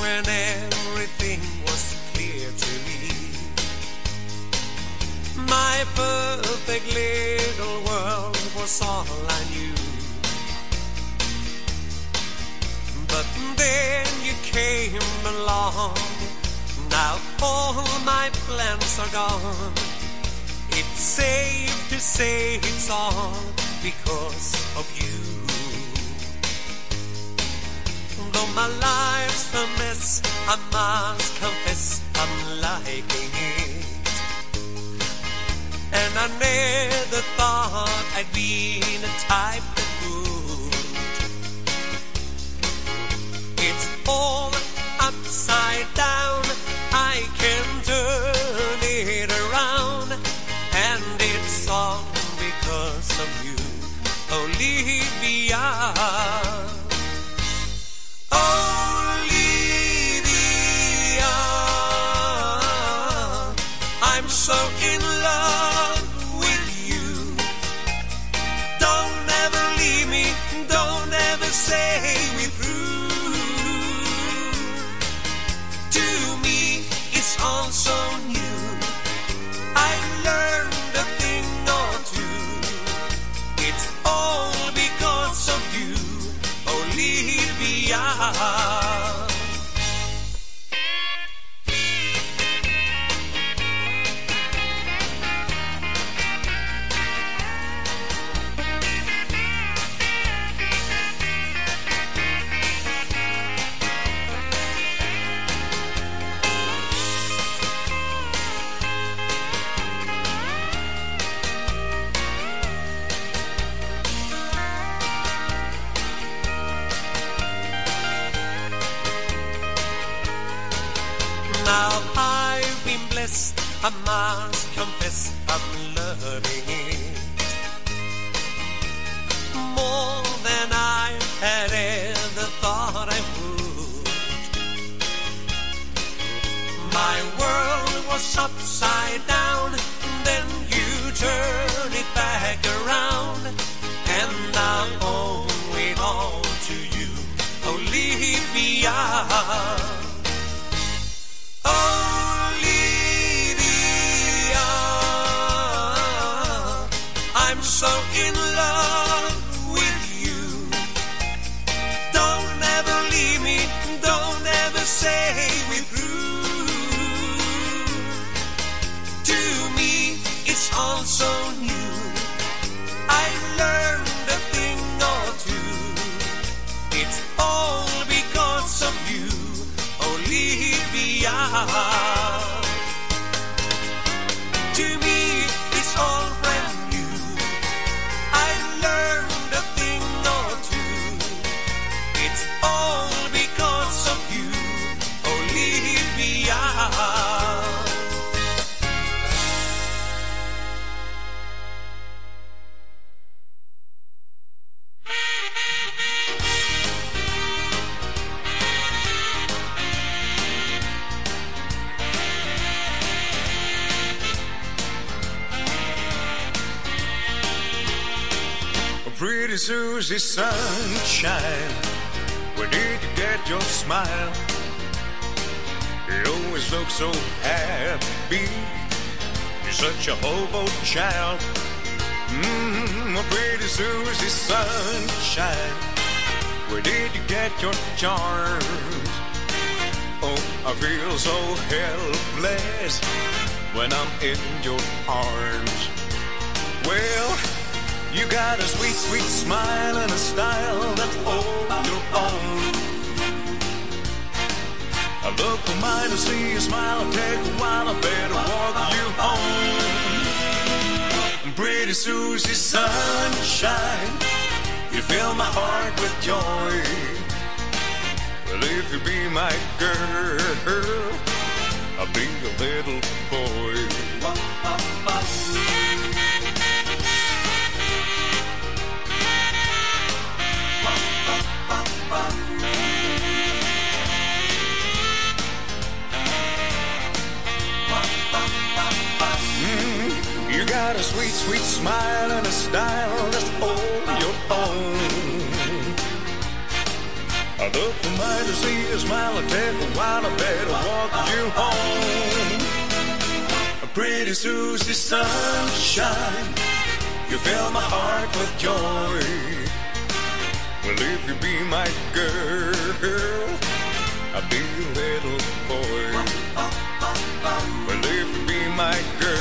when everything was clear to me. My perfect little world was all I knew. But then you came along. Now all my plans are gone. It's safe to say it's all because of you my life's a mess, I must confess I'm liking it. And I never thought I'd be the type that would. It's all upside down. I can turn it around. And it's all because of you. Olivia, I'm so in love I must confess I'm loving it more than I had ever thought I would. My world was upside all so new. I learned a thing or two. It's all because of you, Olivia. Pretty Susie Sunshine, where did you get your smile? You always look so happy. You're such a hobo child. Mmm, pretty Susie Sunshine, where did you get your charms? Oh, I feel so helpless when I'm in your arms. Well, you got a sweet, sweet smile and a style that's all your own. I look for mine to see a smile. It'll take a while. I better walk you home. Pretty Susie Sunshine, you fill my heart with joy. Well, if you be my girl, I'll be a little boy. A sweet, sweet smile and a style that's all your own. I look for see a smile. I take a while. I better walk you home. pretty Susie sunshine. You fill my heart with joy. Well, if you be my girl, I'll be a little boy. Well, if you be my girl.